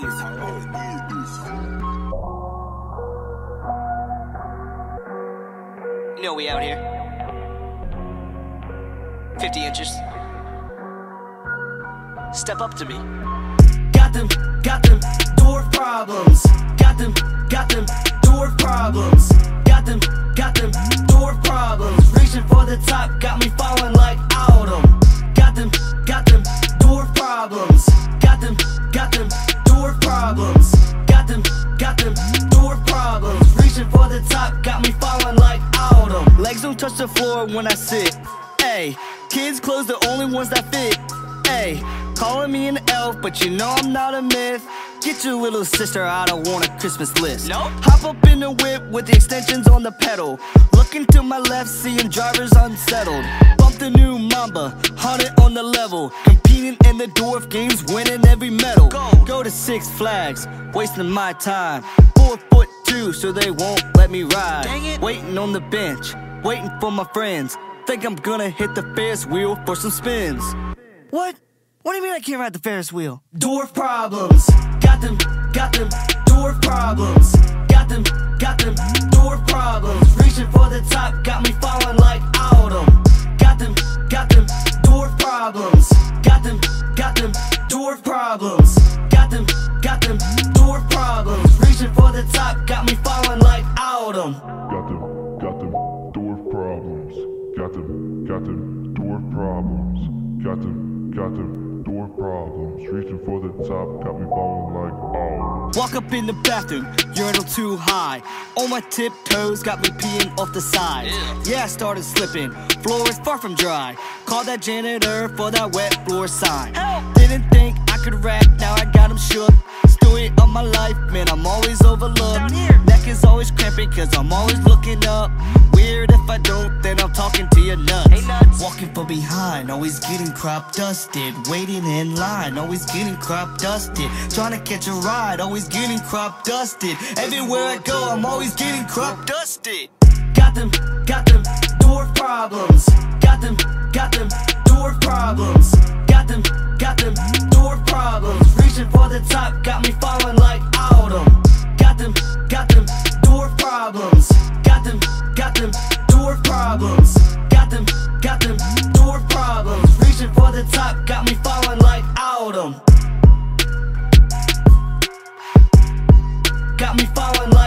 this. I need oh, this. You know we out here. 50 inches. Step up to me. Got them, got them, dwarf problems. Got them, got them, dwarf problems. Got them, got them, dwarf problems. Reaching for the top, got me falling like autumn. Got them, got them, dwarf problems. Got them, got them problems. Got them, got them dwarf problems. Reaching for the top, got me falling like autumn. Legs don't touch the floor when I sit. Ayy, kids' clothes the only ones that fit. Ayy, calling me an elf, but you know I'm not a myth. Get your little sister out, I want a Christmas list. No? Hop up in the whip with the extensions on the pedal. Looking to my left, seeing drivers unsettled. Bump the new Mamba, hundred on the level. Competing in the dwarf games, winning every medal. Go. To Six Flags, wasting my time. Four foot two, so they won't let me ride. Dang it. Waiting on the bench, waiting for my friends. Think I'm gonna hit the Ferris wheel for some spins. What? What do you mean I can't ride the Ferris wheel? Dwarf problems. Got them, got them, dwarf problems. Got them, got them, dwarf problems. Reaching for the top, got me Got them, got them dwarf problems. Got them, got them dwarf problems. Reaching for the top, got me falling like oh. Walk up in the bathroom, urinal too high. On my tiptoes, got me peeing off the side. Yeah, I started slipping. Floor is far from dry. Called that janitor for that wet floor sign. Didn't think I could rap, now I got him shook. Story of my life, man, I'm always overlooked. Neck is always cramping, cause I'm always looking up. Weird if I don't, Walking from behind, always getting crop dusted. Waiting in line, always getting crop dusted. Trying to catch a ride, always getting crop dusted. Everywhere I go, I'm always getting crop dusted. Got them, got them door problems. Got them, got them door problems. Got them, got them door problems. Reaching for the top, got me falling like autumn. Got them, got them dwarf problems. Got them, got them like autumn. Got me falling like.